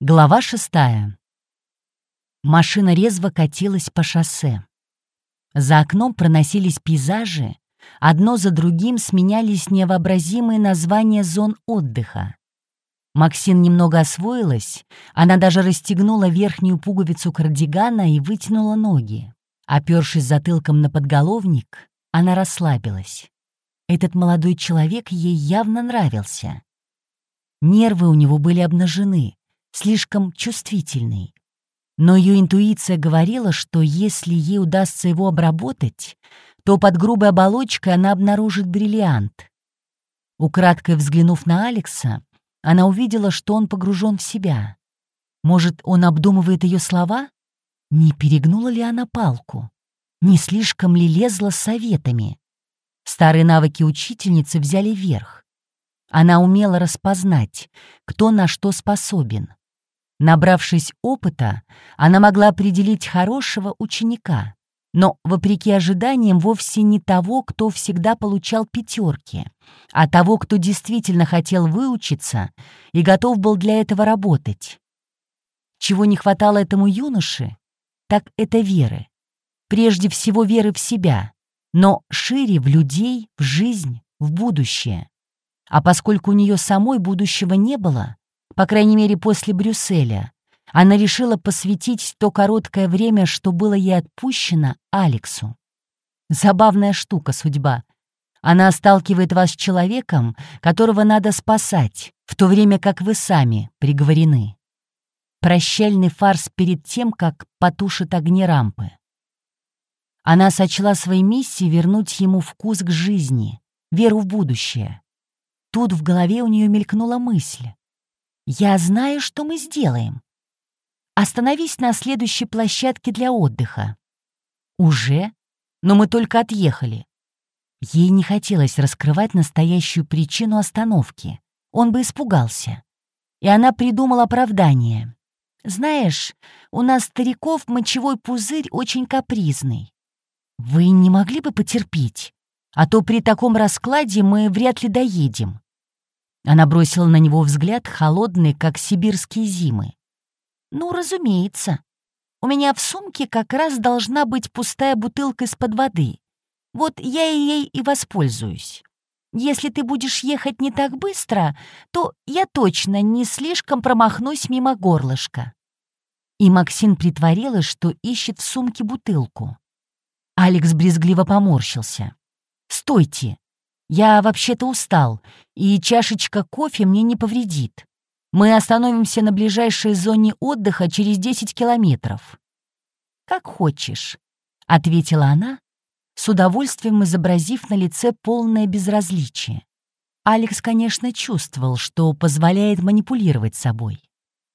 Глава шестая. Машина резво катилась по шоссе. За окном проносились пейзажи, одно за другим сменялись невообразимые названия зон отдыха. Максин немного освоилась, она даже расстегнула верхнюю пуговицу кардигана и вытянула ноги. Опершись затылком на подголовник, она расслабилась. Этот молодой человек ей явно нравился. Нервы у него были обнажены, слишком чувствительный. Но ее интуиция говорила, что если ей удастся его обработать, то под грубой оболочкой она обнаружит бриллиант. Украдкой взглянув на Алекса, она увидела, что он погружен в себя. Может, он обдумывает ее слова? Не перегнула ли она палку? Не слишком ли лезла советами? Старые навыки учительницы взяли верх. Она умела распознать, кто на что способен. Набравшись опыта, она могла определить хорошего ученика, но, вопреки ожиданиям, вовсе не того, кто всегда получал пятерки, а того, кто действительно хотел выучиться и готов был для этого работать. Чего не хватало этому юноше, так это веры. Прежде всего веры в себя, но шире в людей, в жизнь, в будущее. А поскольку у нее самой будущего не было, по крайней мере после Брюсселя, она решила посвятить то короткое время, что было ей отпущено, Алексу. Забавная штука судьба. Она сталкивает вас с человеком, которого надо спасать, в то время как вы сами приговорены. Прощальный фарс перед тем, как потушит огни рампы. Она сочла своей миссией вернуть ему вкус к жизни, веру в будущее. Тут в голове у нее мелькнула мысль. «Я знаю, что мы сделаем. Остановись на следующей площадке для отдыха». «Уже? Но мы только отъехали». Ей не хотелось раскрывать настоящую причину остановки. Он бы испугался. И она придумала оправдание. «Знаешь, у нас стариков мочевой пузырь очень капризный. Вы не могли бы потерпеть? А то при таком раскладе мы вряд ли доедем». Она бросила на него взгляд, холодный, как сибирские зимы. «Ну, разумеется. У меня в сумке как раз должна быть пустая бутылка из-под воды. Вот я ей и воспользуюсь. Если ты будешь ехать не так быстро, то я точно не слишком промахнусь мимо горлышка». И Максин притворилась, что ищет в сумке бутылку. Алекс брезгливо поморщился. «Стойте! Я вообще-то устал, и чашечка кофе мне не повредит. Мы остановимся на ближайшей зоне отдыха через 10 километров». «Как хочешь», — ответила она, с удовольствием изобразив на лице полное безразличие. Алекс, конечно, чувствовал, что позволяет манипулировать собой.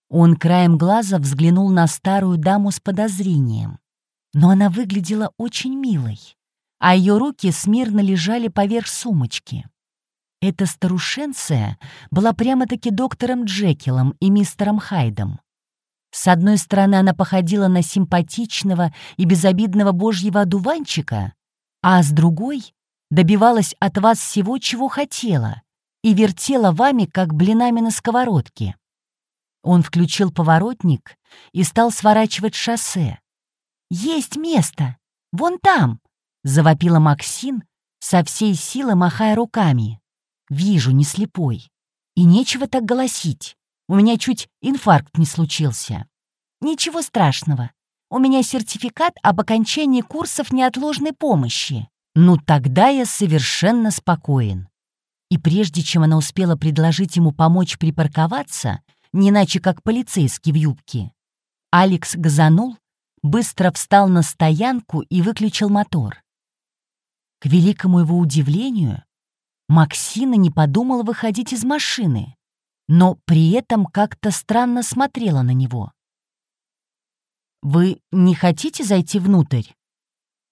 Он краем глаза взглянул на старую даму с подозрением. Но она выглядела очень милой а ее руки смирно лежали поверх сумочки. Эта старушенция была прямо-таки доктором Джекилом и мистером Хайдом. С одной стороны, она походила на симпатичного и безобидного божьего одуванчика, а с другой добивалась от вас всего, чего хотела, и вертела вами, как блинами на сковородке. Он включил поворотник и стал сворачивать шоссе. «Есть место! Вон там!» — завопила Максин, со всей силы махая руками. «Вижу, не слепой. И нечего так голосить. У меня чуть инфаркт не случился». «Ничего страшного. У меня сертификат об окончании курсов неотложной помощи». «Ну тогда я совершенно спокоен». И прежде чем она успела предложить ему помочь припарковаться, не иначе как полицейский в юбке, Алекс газанул, быстро встал на стоянку и выключил мотор. К великому его удивлению, Максина не подумала выходить из машины, но при этом как-то странно смотрела на него. «Вы не хотите зайти внутрь?»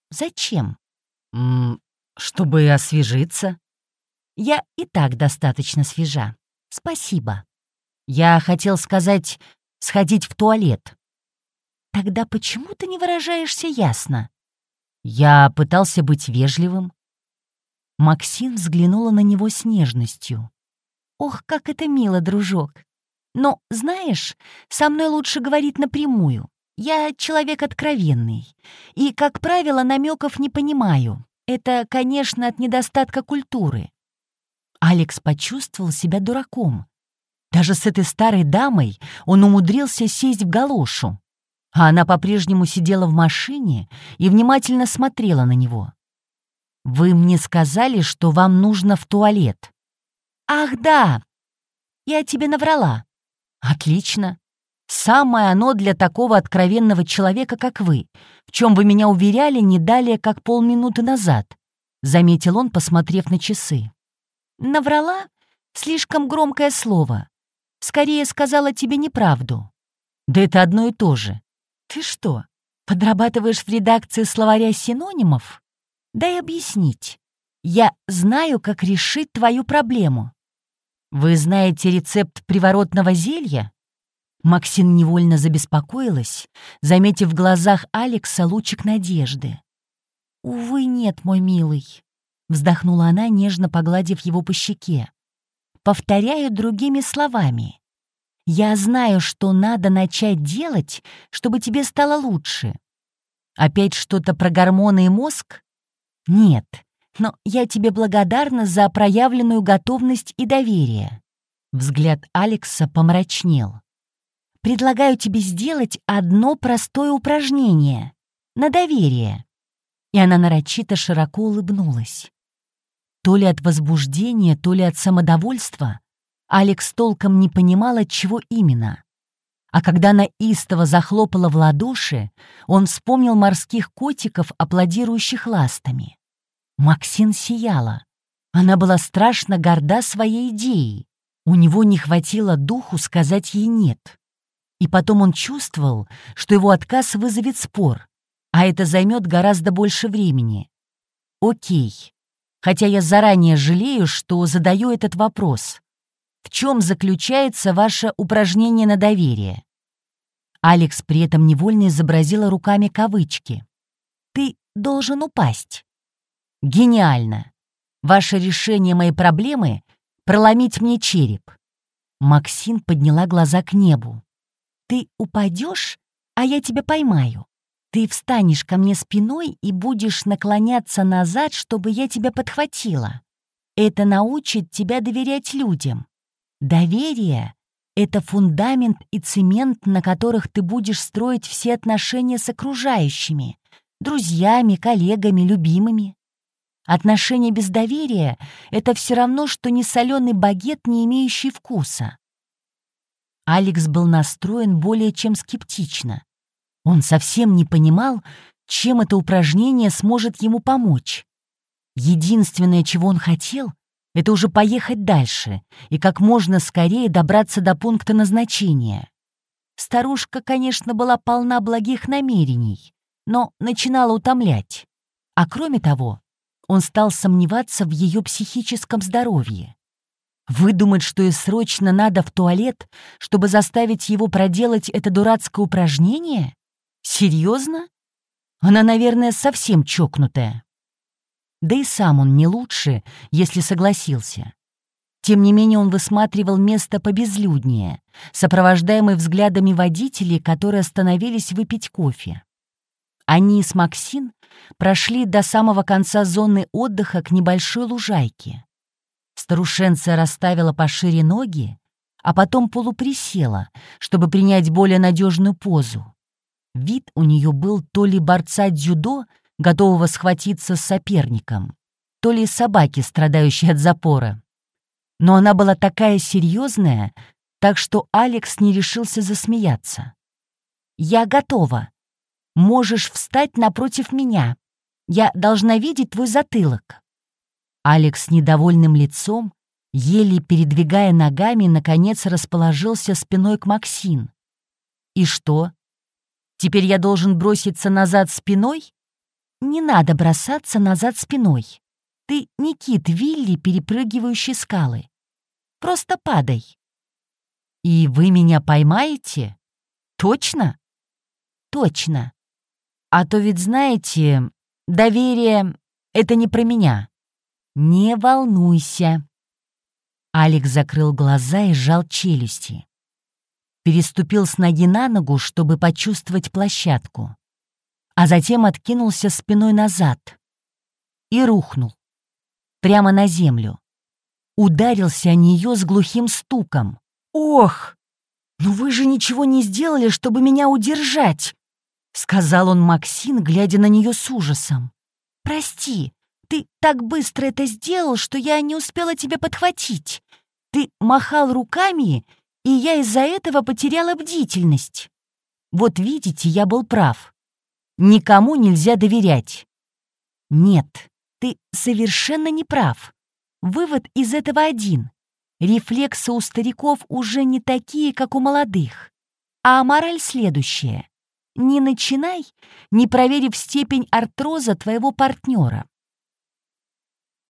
«Зачем?» М «Чтобы освежиться». «Я и так достаточно свежа. Спасибо. Я хотел сказать, сходить в туалет». «Тогда почему ты не выражаешься ясно?» Я пытался быть вежливым. Максим взглянула на него с нежностью. «Ох, как это мило, дружок! Но, знаешь, со мной лучше говорить напрямую. Я человек откровенный. И, как правило, намеков не понимаю. Это, конечно, от недостатка культуры. Алекс почувствовал себя дураком. Даже с этой старой дамой он умудрился сесть в галошу. А она по-прежнему сидела в машине и внимательно смотрела на него. «Вы мне сказали, что вам нужно в туалет». «Ах, да! Я тебе наврала». «Отлично. Самое оно для такого откровенного человека, как вы, в чем вы меня уверяли не далее, как полминуты назад», — заметил он, посмотрев на часы. «Наврала? Слишком громкое слово. Скорее сказала тебе неправду». «Да это одно и то же. Ты что, подрабатываешь в редакции словаря синонимов? Дай объяснить. Я знаю, как решить твою проблему. Вы знаете рецепт приворотного зелья? Максин невольно забеспокоилась, заметив в глазах Алекса лучик надежды. «Увы, нет, мой милый», — вздохнула она, нежно погладив его по щеке. «Повторяю другими словами. Я знаю, что надо начать делать, чтобы тебе стало лучше. Опять что-то про гормоны и мозг? Нет, но я тебе благодарна за проявленную готовность и доверие. Взгляд Алекса помрачнел. Предлагаю тебе сделать одно простое упражнение на доверие. И она нарочито широко улыбнулась. То ли от возбуждения, то ли от самодовольства Алекс толком не понимал, от чего именно. А когда она истово захлопала в ладоши, он вспомнил морских котиков, аплодирующих ластами. Максин сияла. Она была страшно горда своей идеей. У него не хватило духу сказать ей «нет». И потом он чувствовал, что его отказ вызовет спор, а это займет гораздо больше времени. Окей. Хотя я заранее жалею, что задаю этот вопрос. В чем заключается ваше упражнение на доверие? Алекс при этом невольно изобразила руками кавычки. Ты должен упасть. Гениально. Ваше решение моей проблемы — проломить мне череп. Максин подняла глаза к небу. Ты упадешь, а я тебя поймаю. Ты встанешь ко мне спиной и будешь наклоняться назад, чтобы я тебя подхватила. Это научит тебя доверять людям. Доверие — это фундамент и цемент, на которых ты будешь строить все отношения с окружающими, друзьями, коллегами, любимыми. Отношения без доверия — это все равно, что не соленый багет, не имеющий вкуса. Алекс был настроен более чем скептично. Он совсем не понимал, чем это упражнение сможет ему помочь. Единственное, чего он хотел, это уже поехать дальше и как можно скорее добраться до пункта назначения. Старушка, конечно, была полна благих намерений, но начинала утомлять. А кроме того, он стал сомневаться в ее психическом здоровье. Выдумать, что ей срочно надо в туалет, чтобы заставить его проделать это дурацкое упражнение? Серьезно? Она, наверное, совсем чокнутая. Да и сам он не лучше, если согласился. Тем не менее он высматривал место побезлюднее, сопровождаемый взглядами водителей, которые остановились выпить кофе. Они с Максин прошли до самого конца зоны отдыха к небольшой лужайке. Старушенция расставила пошире ноги, а потом полуприсела, чтобы принять более надежную позу. Вид у нее был то ли борца дзюдо, готового схватиться с соперником, то ли собаки, страдающей от запора. Но она была такая серьезная, так что Алекс не решился засмеяться. «Я готова. Можешь встать напротив меня. Я должна видеть твой затылок». Алекс с недовольным лицом, еле передвигая ногами, наконец расположился спиной к Максин. «И что? Теперь я должен броситься назад спиной?» Не надо бросаться назад спиной. Ты не кит Вилли, перепрыгивающий скалы. Просто падай. И вы меня поймаете? Точно? Точно. А то ведь знаете, доверие — это не про меня. Не волнуйся. Алекс закрыл глаза и сжал челюсти. переступил с ноги на ногу, чтобы почувствовать площадку, а затем откинулся спиной назад и рухнул прямо на землю. Ударился о нее с глухим стуком. «Ох! Ну вы же ничего не сделали, чтобы меня удержать!» — сказал он Максин, глядя на нее с ужасом. «Прости, ты так быстро это сделал, что я не успела тебя подхватить. Ты махал руками, и я из-за этого потеряла бдительность. Вот видите, я был прав. Никому нельзя доверять. Нет, ты совершенно не прав. Вывод из этого один. Рефлексы у стариков уже не такие, как у молодых. А мораль следующая. Не начинай, не проверив степень артроза твоего партнера.